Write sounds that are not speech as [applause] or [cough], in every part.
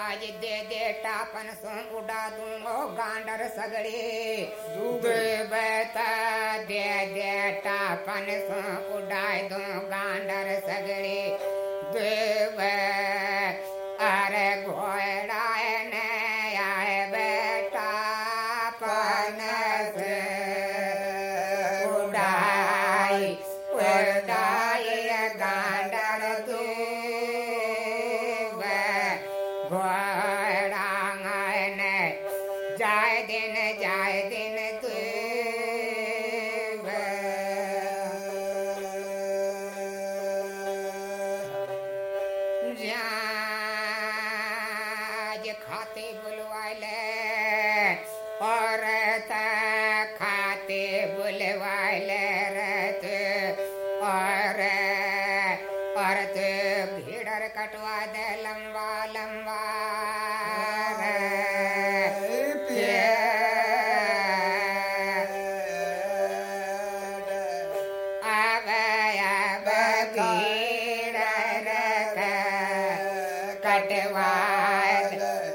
आज दे दे टापन सुन उडा दूंगो गांडर सगड़े। बेता दे दे टापन सुन उड़ा दूँ गांडर सगड़े। दुबे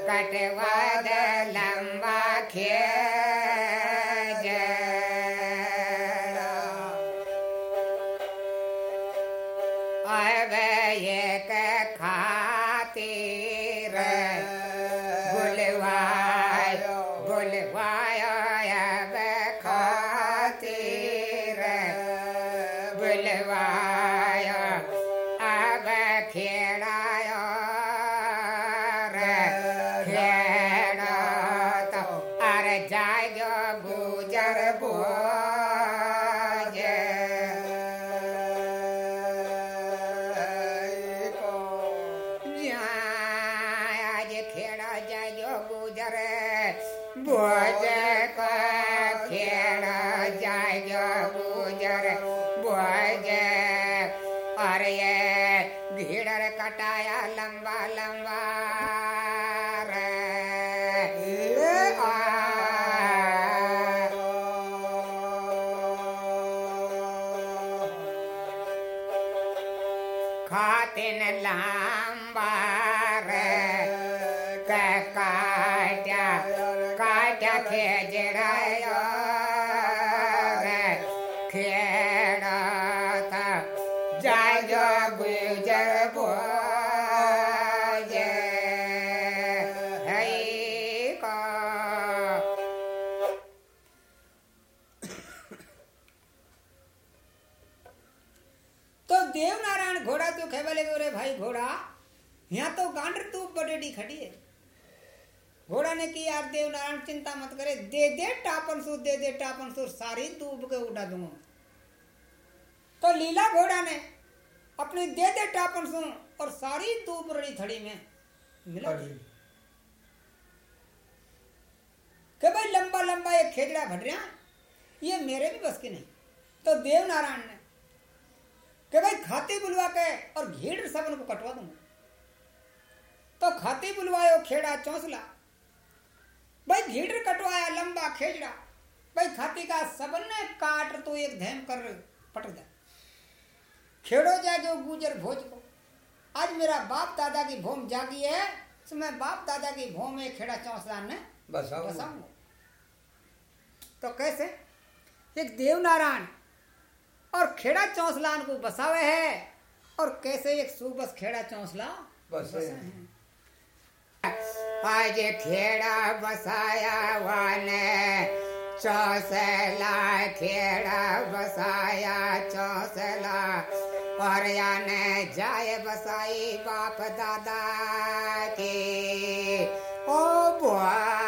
कटवाद लम्बाख्य तो देव नारायण घोड़ा तो खेवा ले रे भाई घोड़ा, यहाँ तो गांडर तू बडेडी खड़ी है। घोड़ा ने की यार देव नारायण चिंता मत करे। दे दे टापन सू दे दे टापन सू सारी दूब के उड़ा दूँगा। तो लीला घोड़ा ने अपनी दे दे टापन सू और सारी दूब रही थड़ी में मिला दी कि भाई लंबा लंबा ये खेजड़ा भट रहा ये मेरे भी बस की नहीं। तो देव नारायण ने कि भाई खाते बुलवा के और घेड़ सबन को कटवा दूँगा। तो खाते बुलवायो खेड़ा चौसला भाई घेड़ कटवाया लंबा खेजड़ा। भाई खाती का सबन ने काट तो एक धैम कर पट दे खेड़ो जागे गुजर भोज को। आज मेरा बाप दादा की भूम जागी है तो मैं बाप दादा की भूम में खेड़ा चौसला ने बसाऊँगा। बसाऊँगा। तो कैसे? एक देव नारायण और खेड़ा चौसलान को बसावे है और कैसे एक सुबस खेड़ा चौसला बसे बसे हैं। आज खेड़ा बसाया वाने, चौसला खेड़ा बसाया, चौसला। और याने जाए बसाई बाप दादा के। ओ बुआ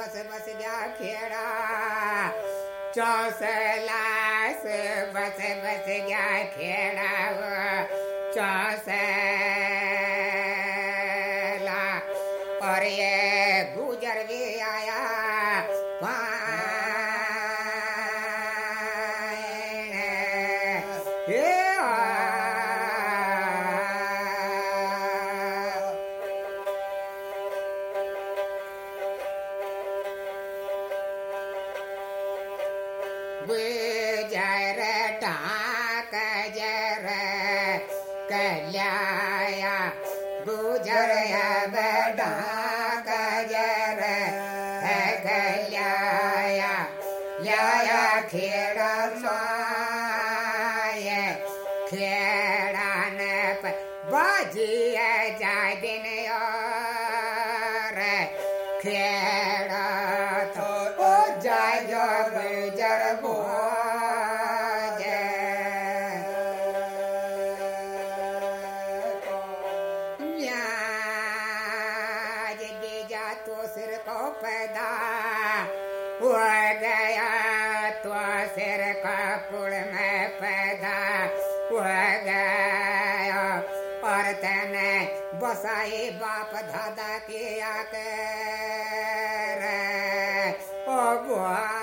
बस बस गया खेड़ा चौसला से बस बस गया खेड़ा चौसला सिर में पैदा हुआ गया। और तेने बसाई बाप दादा के आकर ओ बुआ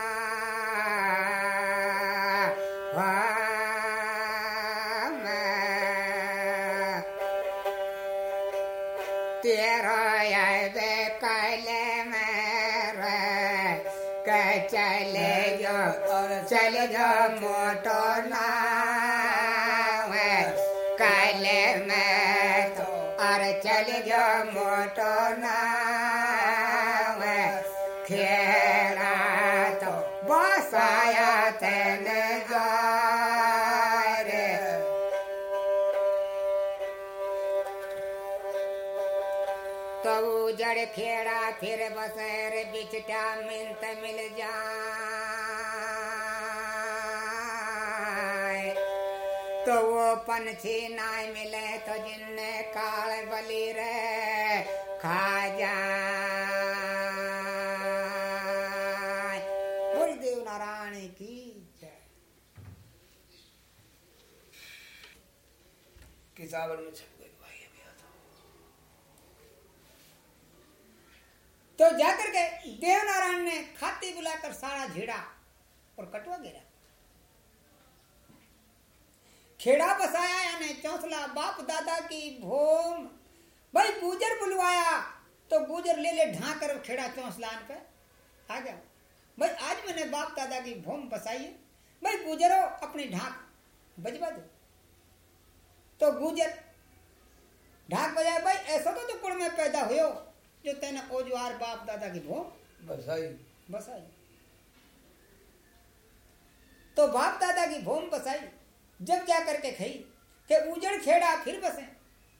फिर बसर बिचटा मिंत मिल जाए। तो वो पंछी ना मिले तो जिन्ने काल बली रे खा बोल नारायण की जय। में छप गई भाई अभी आता तो जाकर के देवनारायण ने खाती बुलाकर सारा झेड़ा और कटवा गिरा खेड़ा बसाया यानी चौसला, बाप दादा की भूम। भाई गुजर बुलवाया तो गुजर ले ले ढांक कर खेड़ा चौसलान पे। आ गया। भाई आज मैंने बाप दादा की भूम बसाई है। भाई गुजरो, अपनी ढाक बजवा दो। तो गुजर ढाक बजाए, भाई ऐसा तो तो में पैदा हुयो जो तेने ओजवार बाप दादा की भूम बसाई बसाई तो बाप दादा की भूम बसाई जब जा करके खई के उजड़ खेड़ा फिर बसे।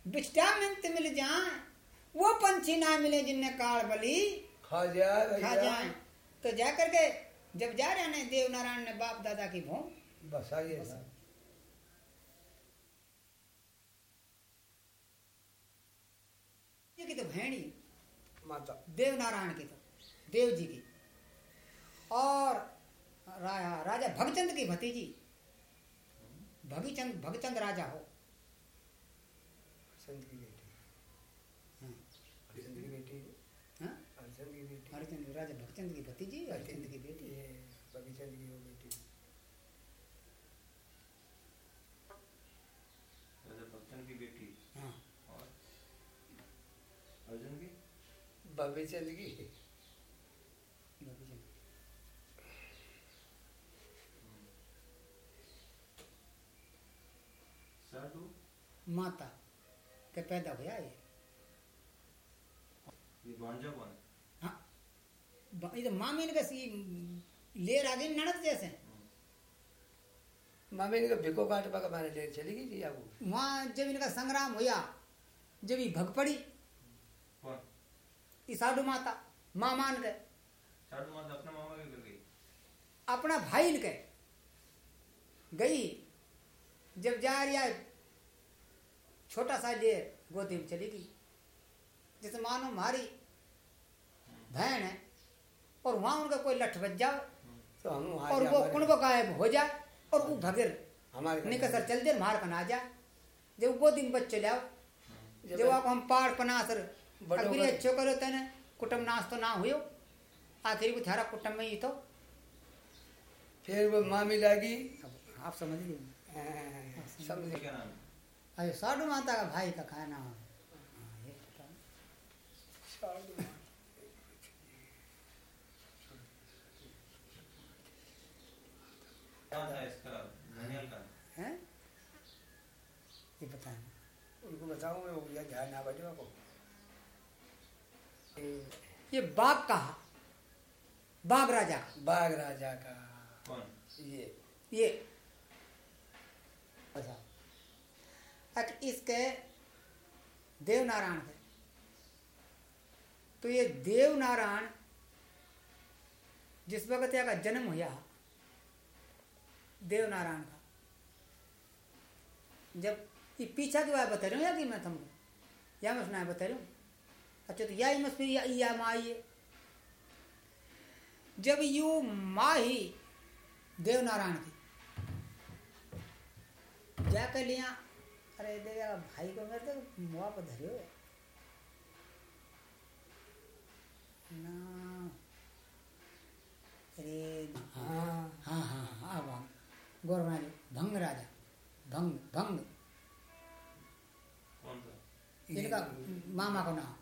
बिस्टा मिंत मिल जाए। वो पंछी ना मिले जिनने काल बली। खा जाए खा जाए। तो जा करके जब जा रहे हैं देव नारायण ने बाप दादा की भूम। बसाई ये की तो भेड़ी माता देव नारायण की तो देव जी की। और राजा भगचंद की भतीजी भगीचंद भगचंद राजा हो। संत की बेटी। हाँ, हरिचंद की बेटी। हाँ? हरिचंद की बेटी। हरिचंद राजा भगचंद की भतीजी हरिचंद की बेटी। ये बगीचंद की वो बेटी राजा भक्तन की बेटी हाँ और अर्जुन की की भगीचंद साधु। माता के पैदा हुआ ये? है? ये तो मामीन का सी ले रागे ननद जैसे। मामी ने भिको काट पका माने ले चली गई थी अब वहाँ जब इनका संग्राम हुआ जब ये भग पड़ी ई साधु माता माँ मान गए। साधु माता अपने मामा के घर गई? अपना भाई के गई जब जा रही है छोटा सा डेर गोदी में चली गई। जैसे मानो हमारी बहन है और वहाँ उनका कोई लठ बज जाओ तो हम और वो कुंड गायब हो जाए और वो भगिर हमारे निकसर चल दे मार कना जा। जब गोदी में बच्चे लाओ जब जब आपको हम पार पनासर कर- अच्छो करो तने कुटुम नाश तो ना हुयो। आखिर भी थारा कुटुम में ही तो। फिर वो मामी लागी। अब आप समझ लीजिए हाँ, समझ क्या नाम है अरे साधु माता का भाई का खाना हाँ, ये का। हैं? ये पता उनको बताऊँ मैं वो या ध्यान ना बजो को ये बाघ का बाघ राजा बाघ राजा का। कौन? ये। ये। अच्छा। अच्छा इसके देव नारायण के तो ये देव नारायण जिस वक्त का जन्म हुआ देव नारायण का। जब ये पीछा की बात बता रही हूँ या कि मैं तुमको? या मैं सुना बता रही हूँ? अच्छा तो या ही मत फिर या, या माँ ये जब यू माँ ही देव नारायण की जाकर लिया अरे देगा भाई को मेरे तो मुआ पर धरे हो ना। अरे हाँ। हाँ हाँ हाँ गौरव भंग राजा। भंग भंग। इनका मामा को नाम।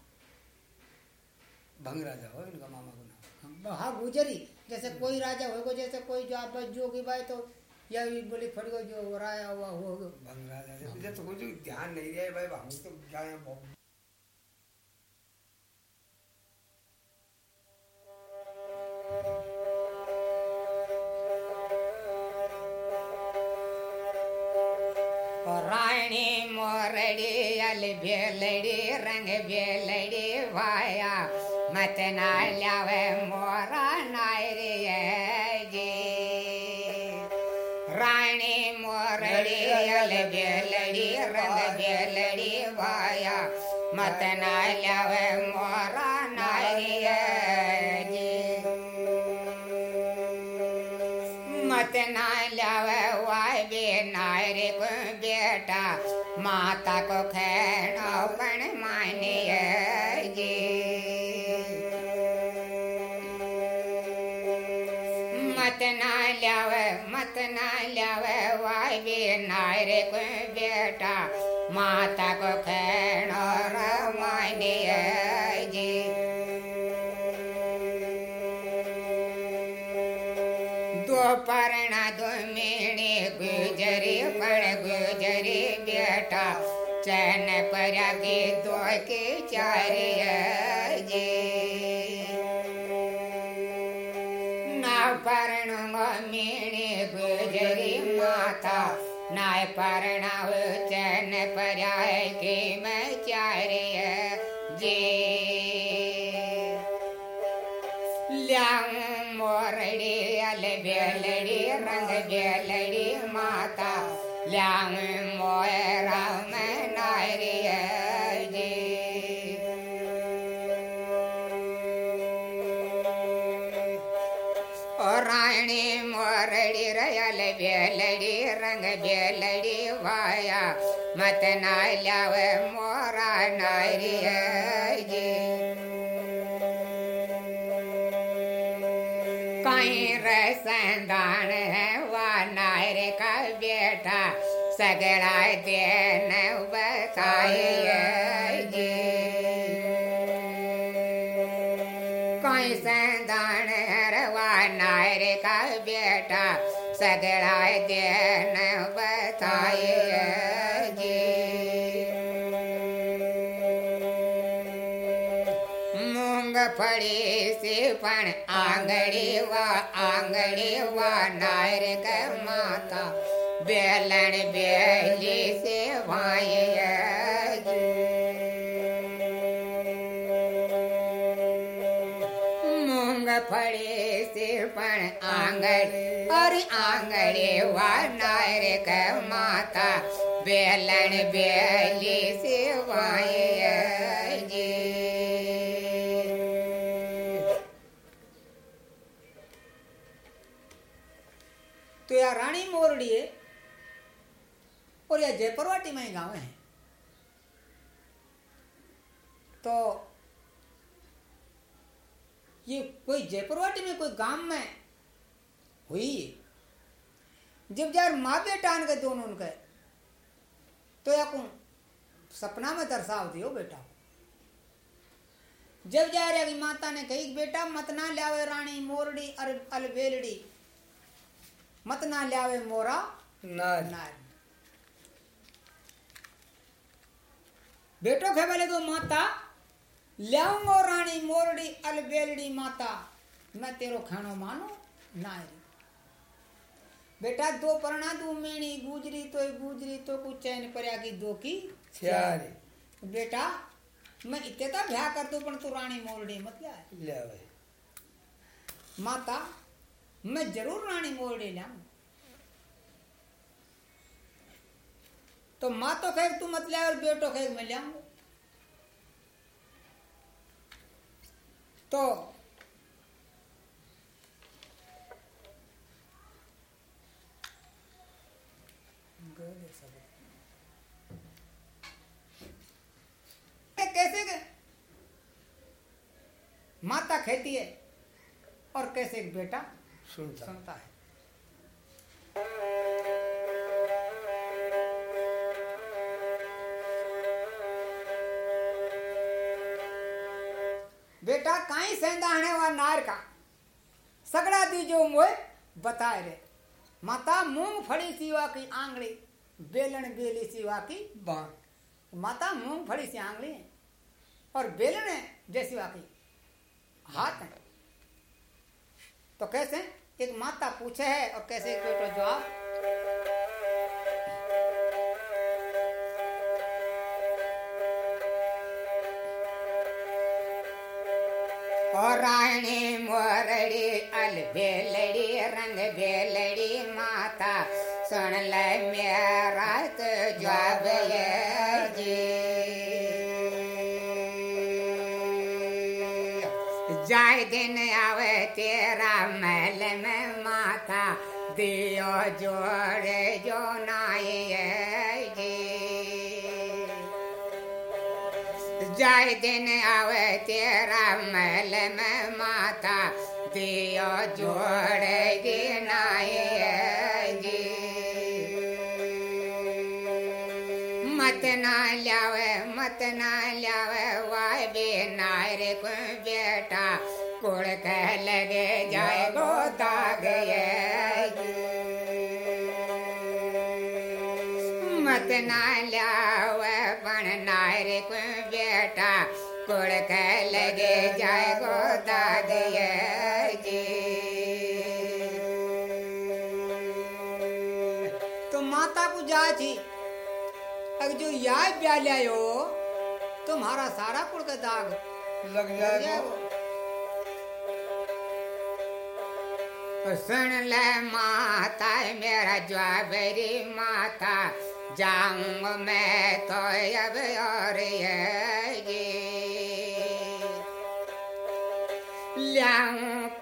भंग राजा हो इनका मामा को नाम। हाँ गुजरी जैसे कोई राजा होगा जैसे कोई जो आप जोगी भाई तो या ये बोली फट गो जो राया हुआ हो। भंग राजा से मुझे तो कुछ ध्यान नहीं रहा है भाई हम तो जाए बहुत राणी मोरडी अल बेलडी रंग बेलडी वाया मत ना ल्यावे मोरा नायरी जी राणी मोरडी अल बेलडी रंग बेलडी वाया मत ना ल्यावे नारे को बेटा, माता को खेणो मानिए जी दोपरणा दो मेणे गुजरी पण गुजरी बेटा, चैन परागे दो के चारे जे ना परण मेणे गुजरी माता परणाव चैन पराय के मैं चारे जे ल्याऊं मोरडी अल बेलडी रंग बेलडी माता ल्याऊं रंग वाया मत ना ल्याव मोरा नारी जी कहीं रसदान है वा नायर का बेटा, सगड़ा देन बताइए वा नायर का बेटा सगड़ा देन बताइए जी। मूंगफળી से पण आंगड़ी वा आंगड़ी वा नायर के माता, बेलन बेली से वाये के माता, बेलन बेली से वाए तो यह रानी मोरडी है और यह जयपुरवाटी में गाँव है। तो ये कोई जयपुरवाटी में कोई गाँव में हुई? जब यार माँ बेटा के दोनों उनके तो या को सपना में दर्शाव दियो बेटा। जब जा रहे माता ने कही बेटा मत ना लियावे रानी मोरडी अर अलबेलड़ी मत ना लियावे मोरा नार। नार। बेटो खे बोले तो माता ल्याऊंगो रानी मोरडी अलबेलड़ी माता। मैं तेरो खानो मानो? नारी। बेटा दो परना दू मेणी गुजरी तो गुजरी तो कुछ चैन पर्या की दो की चार बेटा मैं इतने तो ब्याह कर दू पण तू रानी मोरडी मत लिया ले भाई माता मैं ज़रूर रानी मोरडी लाऊं तो माँ तो कहे तू मत ले और बेटो कहे मैं लाऊं तो ये कैसे गए माता खेती है और कैसे एक बेटा सुनता सुनता है। बेटा काई सेंदा हणे वा नार का? सगड़ा दीजो मोए बताए रे। माता मूंग फड़ी सीवा की आंगली बेलन बेली सीवा की बाण माता मूंगफली सी आंगली है? और बेलन है, जैसी वाकी हाथ है। तो कैसे? एक माता पूछे है और कैसे एक बेटो जवाब? और रानी मोरड़ी, अल बेलड़ी, रंग बेलड़ी, माता सुन ले मेरा दियो जोड़े जो नाई जाय दिन आवे तेरा महल में माता, दियो जोड़े जी मत ना लावे मत ना कुड़ कह लगे ये तो माता को जा थी अगर जो याद ब्याह हो तुम्हारा सारा कुड़ का दाग लग जाएगा जाएगा। सुन ले माता मेरा जवाबरी माता जाऊंग मैं तो अब और ये।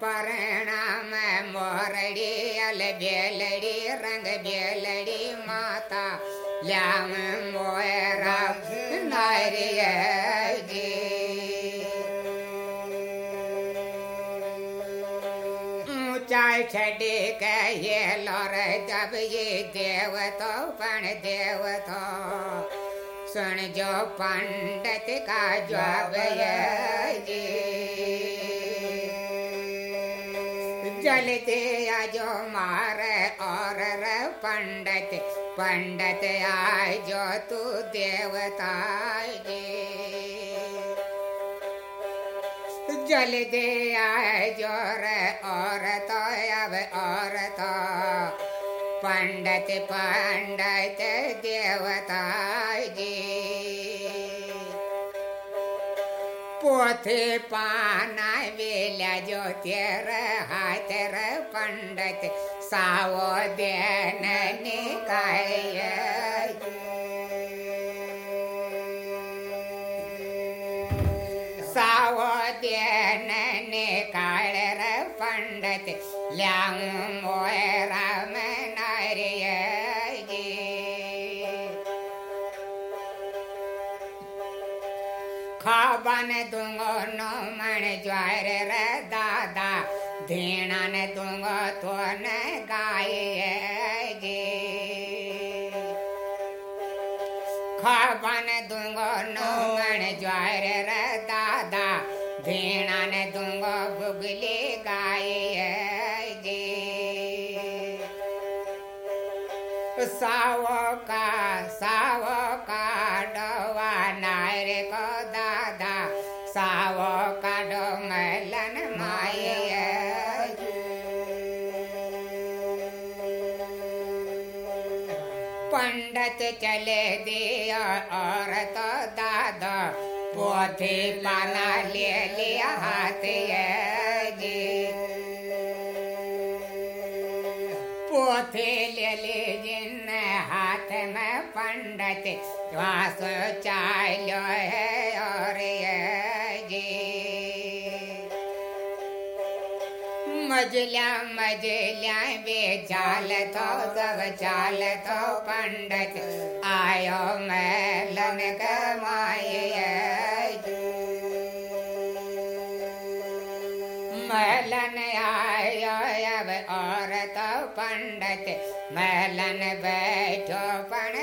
परिणाम, मोरड़ी अल बेलड़ी रंग बेलड़ी माता ल्याऊं मोरा नारिय जी। ऊंचाई छड़ी के ये लोर, जब ये देव तो पण देव तो सुन जो पंडित का जवाब, ये जी। जलते आजो मारे और रे पंडित पंडित आय जो तू देवता जल दे आए ज़ोर और तो अब और तो पंडित पंडित देवता जी। പോത്ത് പാനവില ജ്യോതിർ ഹാതിർ പണ്ടത്തെ സാവോദ്യനെ കയ സാവോദ്യനെ കളർ പണ്ടത്തെ ലാമോയറാമ बन दूंगो नो मण ज्वार रे दादा धीणा ने दूंगो तो न खबन दूंगो नो मण ज्वार रे दादा धीणा ने दूंगो बुगली गाय दादा, पोथी पाना ले लिया हाथ जी पोथी ले ली जिन हाथ में पंडित, श्वास चालो है मजल्या मजल्या बेचाल तो सब चाल तो पंडित। आयो मैलन कमाए मैलन आयो अब और तो पंडित। मैलन बैठो पण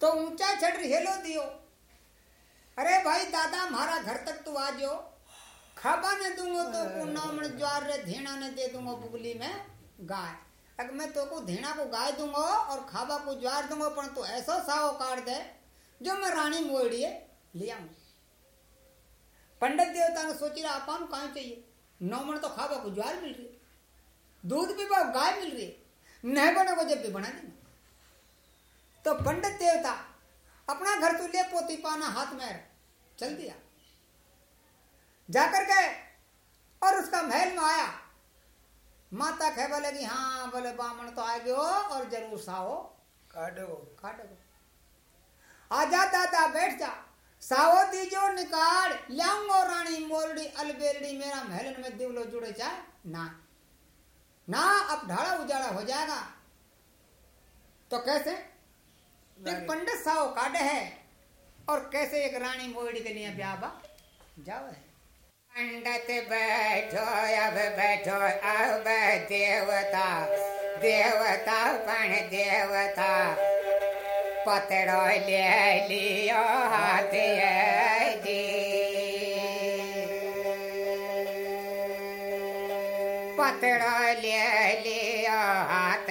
तो ऊँचा छड़ हेलो दियो। अरे भाई दादा मारा घर तक तू आ जो खाबा ने दूंगो तो को नामण ज्वार रे धेना ने दे दूंगो बुगली में गाय। अगर मैं तो को धेना को गाय दूंगो और खाबा को ज्वार दूंगो पर तू ऐसो साव काट दे जो मैं रानी मोड़ी लिया आऊँ। पंडित देवता ने सोची रहा आपा कहा चाहिए? नौमण तो खाबा को ज्वार मिल रही है। दूध भी गाय मिल रही है। नहीं बने को जब भी बना देना। तो पंडित देवता अपना घर तू ले पोती पाना हाथ में चल दिया। जाकर गए और उसका महल में आया। माता कह बोले कि हाँ बोले बामण तो आ गयो और ज़रूर साहो। काटो। काटेगो आजा दादा बैठ जा। साहो दीजो निकाल लाऊंगो रानी मोरड़ी अलबेरड़ी मेरा महलन में दिवलो जुड़े चाहे ना। ना अब ढाड़ा उजाड़ा हो जाएगा। तो कैसे? एक पंडित साओ काटे है और कैसे एक रानी मोरड़ी के लिए ब्याह बा? जाओ है। पंडित बैठो अब बैठो अब देवता देवता पण देवता। पतड़ो ले लियो हाथ जी पतड़ो ले लियो हाथ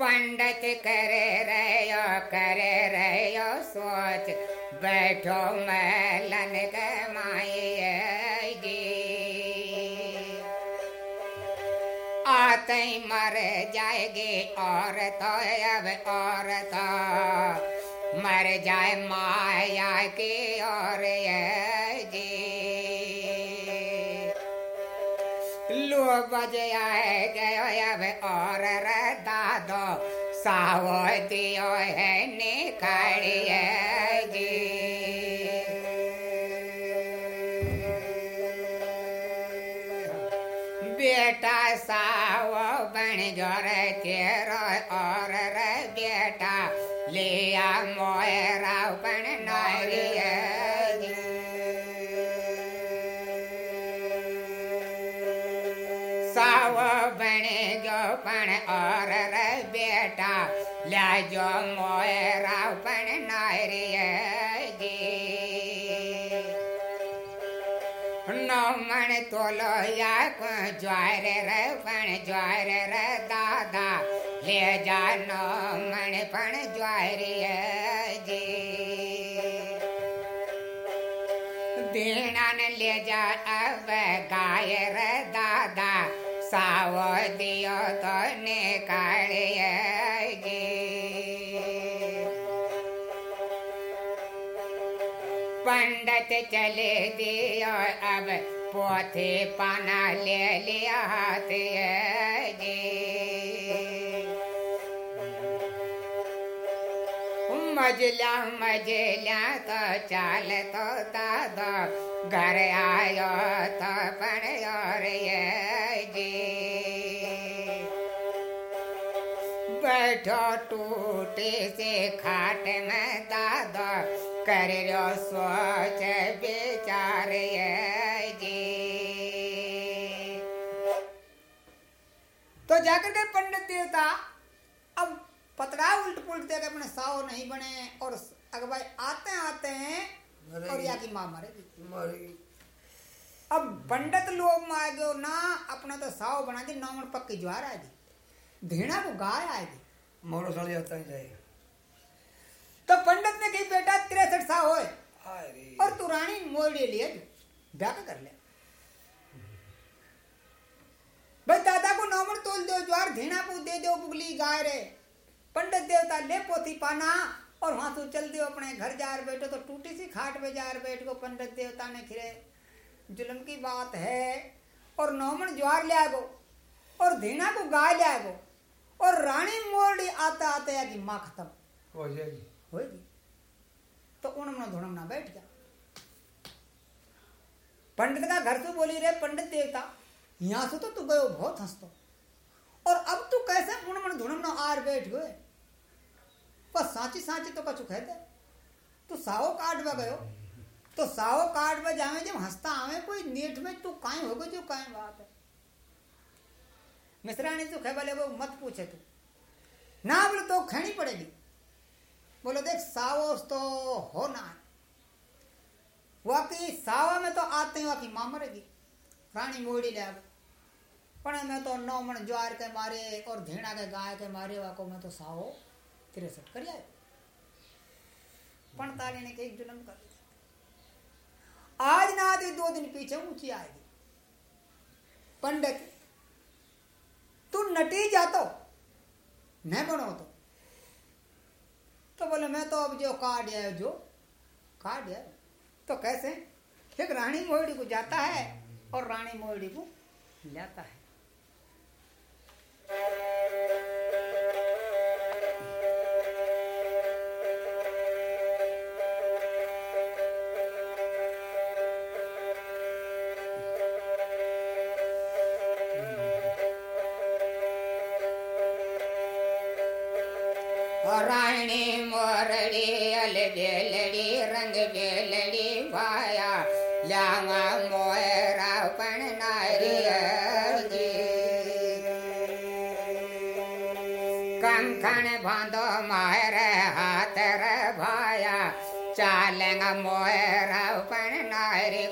पंडित करे रहो करे रहो सोच। बैठो मैलन कमाए आते ही मर जाएगी और तो अब और तो मर जाए माया की और ये जी। लो बज आए गयो अब और रे दादो सावो दियो है निकालिए जी। बेटा सावो बन जो रे तेरो मोरा बन नारिये साव बने जो पण और बेटा, ला जो मोरा पण नारिये जी नौ तोलो या ज्वार रे ज्वार दादा। ले जा नौ मण पण ज्वार जी दीना ले जा अब गाय रे दादा सावो दियो तो निकालिए पंडित चले दियो अब पोथे पाना ले लिया जी। मजला मजला तो चाल तो दादा। घर आयो तो पण और जी। बैठो टूटे से खाट में दादा। कर रो सोच विचार ये जी। तो जाकर के पंडित देवता पतरा उल्ट पुलट दे के अपने साव नहीं बने और अगर भाई आते आते हैं और या की माँ मरेगी मरेगी। अब पंडित लोग मार गयो ना अपना तो साव बना दी नौमन पक्की ज्वार आएगी धीणा को गाय आएगी मोड़ो सड़ जाता ही जाएगा। तो पंडित ने कही बेटा तिरसठ सा होए। और तू रानी मोड़ी लिए ब्याह कर ले। भाई दादा को नौमन तोल दो ज्वार धीणा को दे दो बुगली गाय रे। पंडित देवता ले पोथी पाना और वहाँ तू चल दियो अपने घर जा जार बैठो तो टूटी सी खाट पे जार बैठ को पंडित देवता ने खिरे। जुलम की बात है और नौमन ज्वार ले आगो और धीणा को गाय ले आगो और रानी मोरडी आते आते की माँ खत्म। हो जाएगी होएगी? तो उणमना धुणमना बैठ गया पंडित का घर से बोली रे पंडित देवता यहाँ से तो तू गयो बहुत हंसतो। और अब तू कैसे उणमन धुणमना आर बैठ गए बस साची साची तो कछु दे तू साओ काट में गयो। तो साओ काट में जावे, जब हंसता आवे, कोई नेट में तू काहे हो जो काहे बात है। मिश्राणी तू कह बोले वो मत पूछे तू। ना बोले तो खैनी पड़ेगी। बोलो, देख सावोस तो है वाकई सावा में तो आते हैं, वाकई माँ मरेगी। रानी मोड़ी ले पण में तो नौ मन ज्वार के मारे और धेड़ा के गाय के मारे, वाको में तो सावो तिरसठ कर पंताली ने कही जुलम कर दी आज ना आती दो दिन पीछे ऊँची आएगी। पंडित, तू नटी जातो? न बनो तो? तो बोले, मैं तो अब जो काट आया जो काट आया तो कैसे? एक रानी मोहड़ी को जाता है और रानी मोहड़ी को लाता है। रानी मोरड़ी अल बेलड़ी रंग बेलड़ी भाया लांगा मोरा पण नारी कंकण बांधो मार हाथ रे भाया, चालेंगा मोरा पण नारी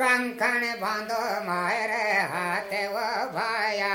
कंकण बांधो मार हाथ वो भाया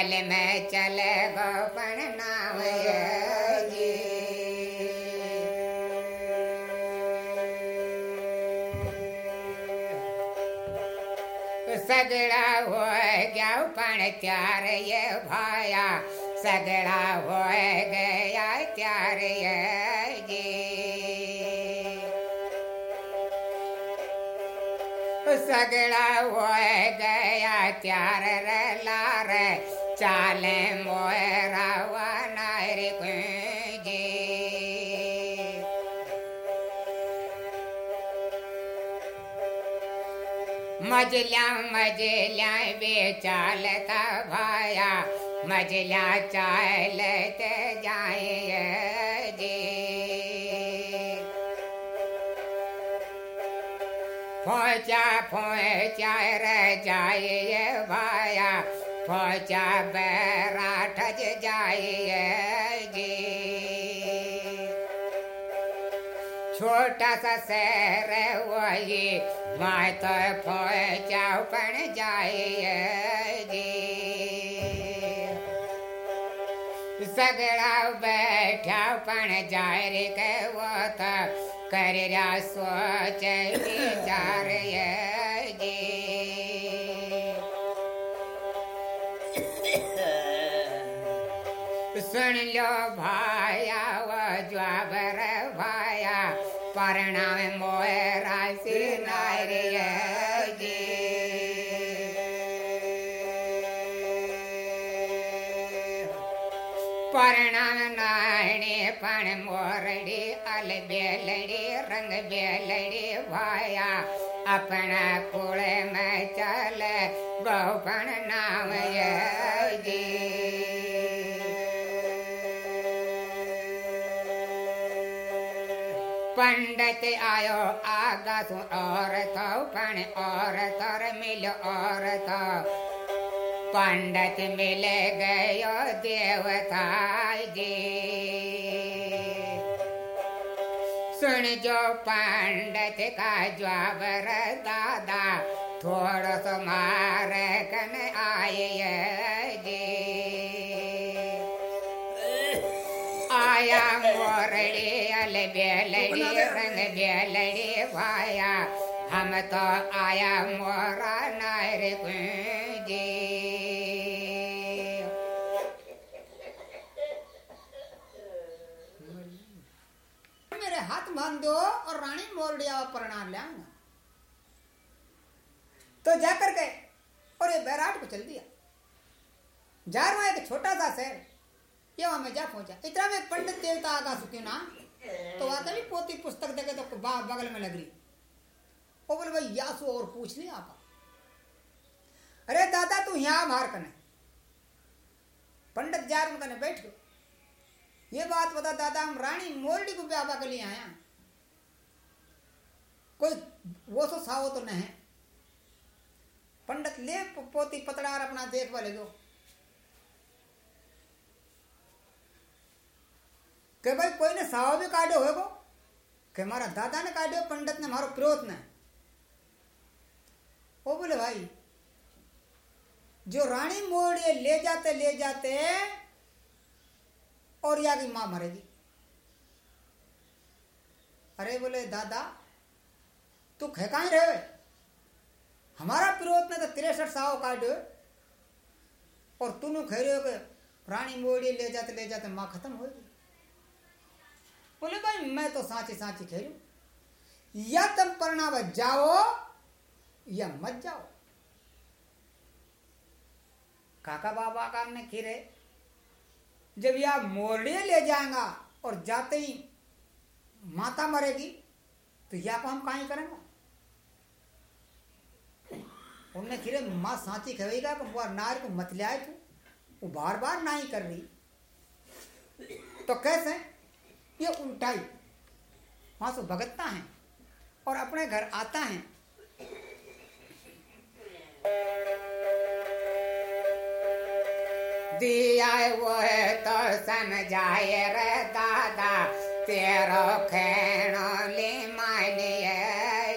कल में चले गोपन नाम सगड़ा हो गया पण त्यार ये भाया। सगड़ा हो गया त्यार ये सगड़ा हो गया त्यार रे लार। चाले मोरा नार जी मजल्या मजल्या बेचालता भाया, मजल्या चालत जाए जी। पहुँचा पहुँचा र जाए भाया पहुँचा बैराठ जाए जी। छोटा सा शहर वही, वहाँ तो पहुँचा पण जाए जी। सगड़ा बैठा पण जाए रे के वो तो कर रहा सोच विचार ये लो भाया वो ज्वाबर भाया। परिणाम मोरा से नारिय जी। पण मोरडी अल बेलड़ी रंग बेलड़ी भाया। अपना कुल में चल गोपन नाम ये। पंडित आयो आगा सु और तो पण और तर मिल और पंडित मिल गयो देवता जी। सुन जो पंडित का जवाबर दादा, थोड़ा सो मार कन आए जी। आया मोरड़ी बेलड़ी रंग बेलड़ी भाया हम तो आया मोरा नार जी मेरे हाथ बाँध दो और रानी मोरडिया प्रणाम ले आऊँगा तो जाकर गए और ये बैराट को चल दिया। जारवा एक छोटा सा शहर। ये वहाँ में जा पहुँचा। इतना में पंडित देवता आगा सुखी ना। तो आते भी पोती पुस्तक देखे तो बगल में लग रही। वो बोले भाई यासु और पूछ नहीं आपा। अरे दादा तू यहाँ मार कने। पंडित जार में कने बैठ गयो ये बात बता दादा हम रानी मोरडी को ब्याह के लिए आया। कोई वो सो सावो तो नहीं पंडित ले पोती पतड़ार अपना देख वाले दो। કે ભાઈ કોઈને સાવો બી કાઢ્યો હોય ગો કે મારા દાદાને કાઢ્યો પંડિતને મારો ક્રોધ ને वो बोले भाई जो रानी मोड़ ये ले जाते ले जाते और या की मां मरेगी अरे बोले दादा तू खेकाई रहे हमारा पिरोत ने तो तिरसठ साव काटो और तूने कह रहे हो कि रानी मोड़ी ले जाते ले जाते माँ खत्म होगी बोले, भाई, मैं तो साची साची खेलू या तुम परणाव जाओ, या मत जाओ। काका बाबा का ने खीरे जब यह मोरडे ले जाएगा और जाते ही माता मरेगी तो या को हम कहीं करेंगे? उनने खीरे माँ सांची कहेगा कि वो नार को मत ले आए तू। वो बार बार ना ही कर रही। तो कैसे? ये उल्टाई। वहाँ से भगतता है और अपने घर आता है। दिया वो है तो समझाए रे दादा, तेरो खेणो ले माने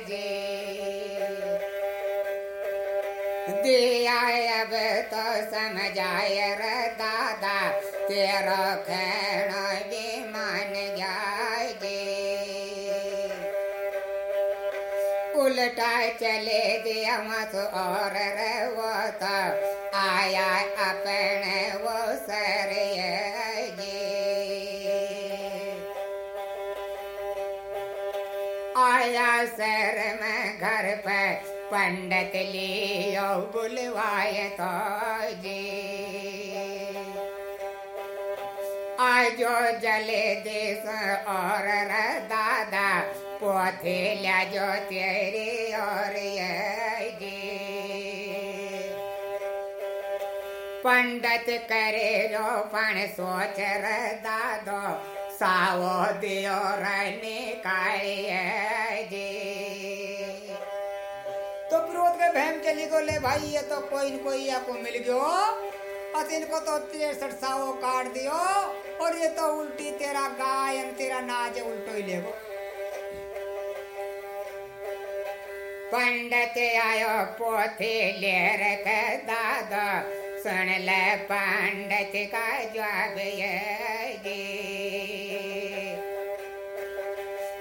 जे। दिया अब तो समझाए रे दादा, तेरो खेण चले दिया मत और वो तो। आया अपने वो सर आया सर में घर पे पंडित लियो बुलवाए तो जी। आजो जले देश और पोथे जो तेरे और ये पंडित करे जो पण सोच दादो, सावो दियो रहने तो विरोध के बहम चली गो ले भाई, ये तो कोई न कोई आपको मिल गयो। और इनको तो तिरसठ सावो काट दियो, और ये तो उल्टी तेरा गायन, तेरा नाच उल्टो ही लेगो पंडित आयो पोथी लेर के दादा। सुन ले पंडित का जवाब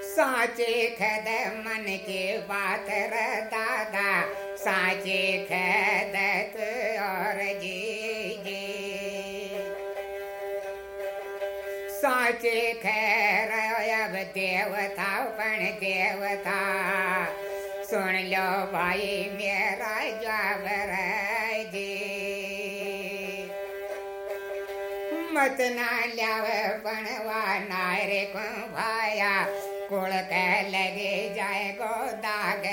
साचे खद मन की बात र दादा। साचे खदत और जी। साचे खैर अब देवता, पण देवता। सुन लो भाई मेरा जवाब जी मत ना ल्याव पणवा नारे को भाया, कुल के लगे जाए गो दाग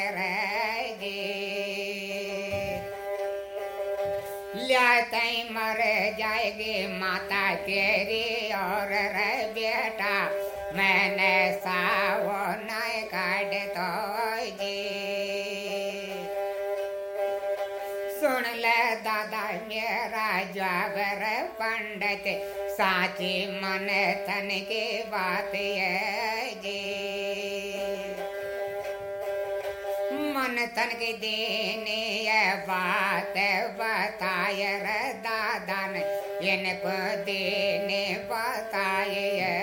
तई मर जाएगी माता तेरी और रे बेटा, मैंने सावो नहीं काट तो पंडित साची मन तन की बात जी मन तन के देने ये बात बताय दादा ने इनको देने बताए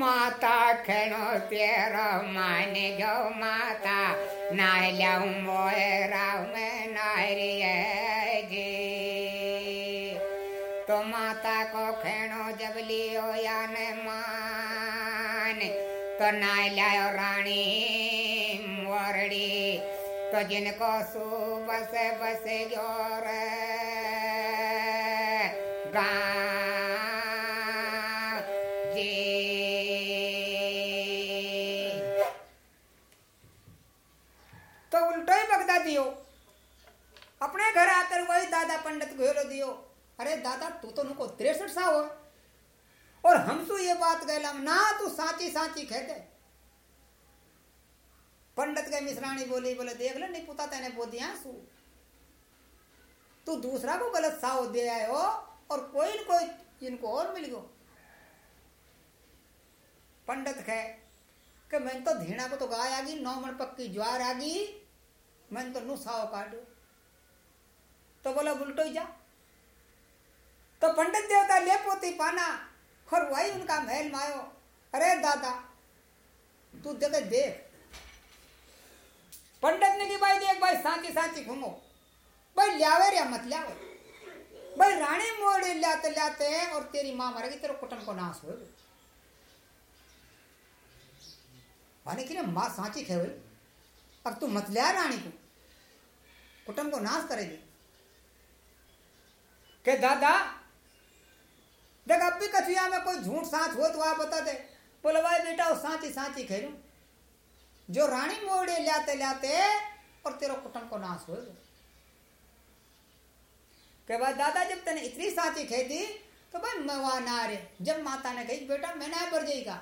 माता खनो तेरा मान गो माता, नाय लाऊ मोरा में नारिये खेणो जब लियो या ने मान तो नाय लायो रानी मोरड़ी तो जिनको सु बस बस ज़ोर तो उल्टो ही बगदा दियो। अपने घर आकर वही दादा पंडित को दियो। अरे दादा, तू तो नुको तिरसठ सा हो। और हम तो ये बात कहला ना तू साची साची कह दे पंडित के मिश्राणी बोली, बोले, देख ले, नहीं पुता तेने बो दिया सू। तू दूसरा को गलत साव दे आए हो, और कोई न कोई इनको और मिल गयो। पंडित कहे, कि मैं तो धीणा को तो गाय आ गई नौ मन पक्की ज्वार आ गई मैंने तो नु साव काटू तो बोला, उल्टो ही जा। तो पंडित देवता, ले पोती पाना। और वही उनका महल मायो। अरे दादा, तू देखे, देख। पंडित ने की भाई, देख, भाई, सांची सांची घूमो। भाई, लियावे रे, मत लियावे। भाई, रानी मोड़ी लाते लाते हैं और तेरी माँ मरेगी तेरे कुटुंब को नाश हो माने कि माँ सांची खे भाई अब तू मत लिया रानी को। कुटुंब को नाश करेगी। के दादा देख, अब भी कथिया में कोई झूठ साथ हो तो आप बता दे। बोले भाई बेटा, वो सांची सांची खेलू। जो रानी मोड़े लाते लाते और तेरा कुटुंब को नाश हो के बाद दादा, जब तने इतनी सांची दी तो भाई मवा ना रे। जब माता ने कही, बेटा, मैं ना बढ़ जाएगा।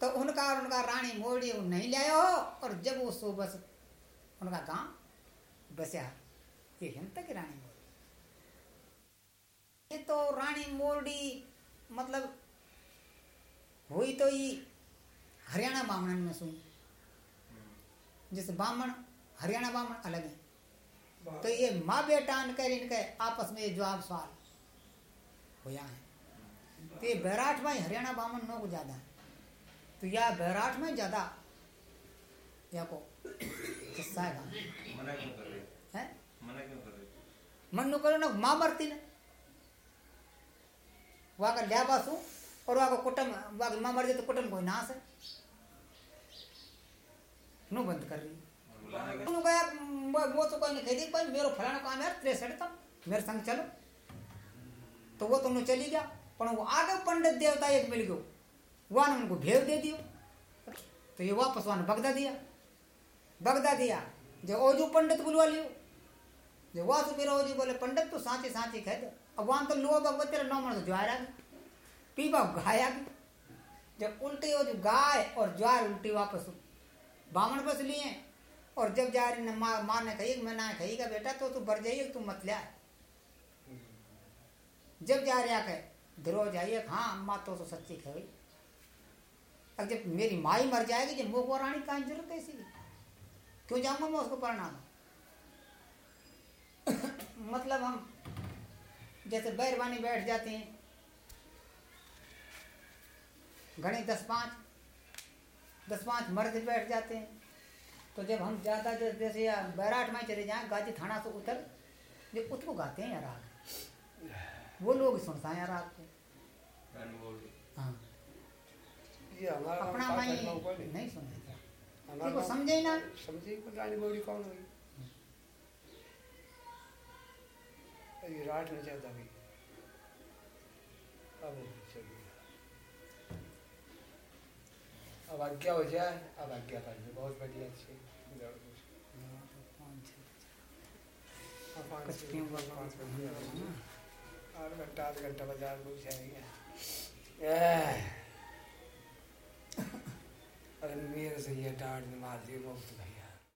तो उनका और उनका रानी मोड़ी वो नहीं लाया हो, और जब वो सो बस, उनका गाँव बसा ये हिंत की रानी मोड़ी। ये तो रानी मोरडी मतलब हुई तो ये हरियाणा बामण में सुन। जैसे बामण हरियाणा बामण अलग है। तो ये माँ बेटा कर इनके आपस में ये जवाब सवाल होया है। तो ये बैराठ में हरियाणा बामन नो को ज़्यादा है। तो या बैराठ में ज़्यादा या को किस्सा है मना क्यों कर रहे हैं? मना क्यों कर रहे मन नु करो ना माँ मरती ने। लिया बासु, और वहाँ को कुटुम वहाँ माँ मर जाए तो कुटुम कोई नाश है। नु बंद कर रही वो वो तो कोई नहीं कोई मेरो फलाना काम है त्रेसठ था मेरे संग चलो। तो वो तो चली गया पर वो आगे पंडित देवता एक मिल गयो ने उनको भेज दे दियो। तो ये वापस वहाँ बगदा दिया। बगदा दिया जो ओजू पंडित बुलवा लियो। जो से फिर ओजू बोले, पंडित तो सांची कह दे अब वहाँ तो लो बगवा तेरा नौ मन ज्वार पीबा गाय जब उल्टी हो जो गाय और ज्वार उल्टी वापस बामण बस लिए। और जब जा रही माँ माँ ने कही मैं ना कही का बेटा तो तू बर जाइए तू मत लिया जब जा रहा कहे ध्रो जाइए हाँ माँ तो, तो सच्ची कह भाई अब जब मेरी माँ ही मर जाएगी जब को रानी कहाँ ज़रूरत है इसी क्यों जाऊँगा मैं उसको पढ़ना? [coughs] मतलब हम जैसे बैरवानी बैठ जाते हैं घने दस पाँच दस पाँच मर्द बैठ जाते हैं तो जब हम ज़्यादा जैसे या बैराट में चले जाएँ गाजी थाना से उतर जब उसको गाते हैं यार राग वो लोग सुनता है यार राग को हाँ अपना माई नहीं। नहीं सुने क्या हमारा देखो गाँव- समझे ना समझे कौन हुई रात में चलता भी अब चलिए अब आज्ञा हो जाए अब आज्ञा कर बहुत बढ़िया अच्छी। आठ घंटा घंटा बाज़ार में जाएँगे। अरे मेरे से ये डांट मार दी मुफ़्त भाई।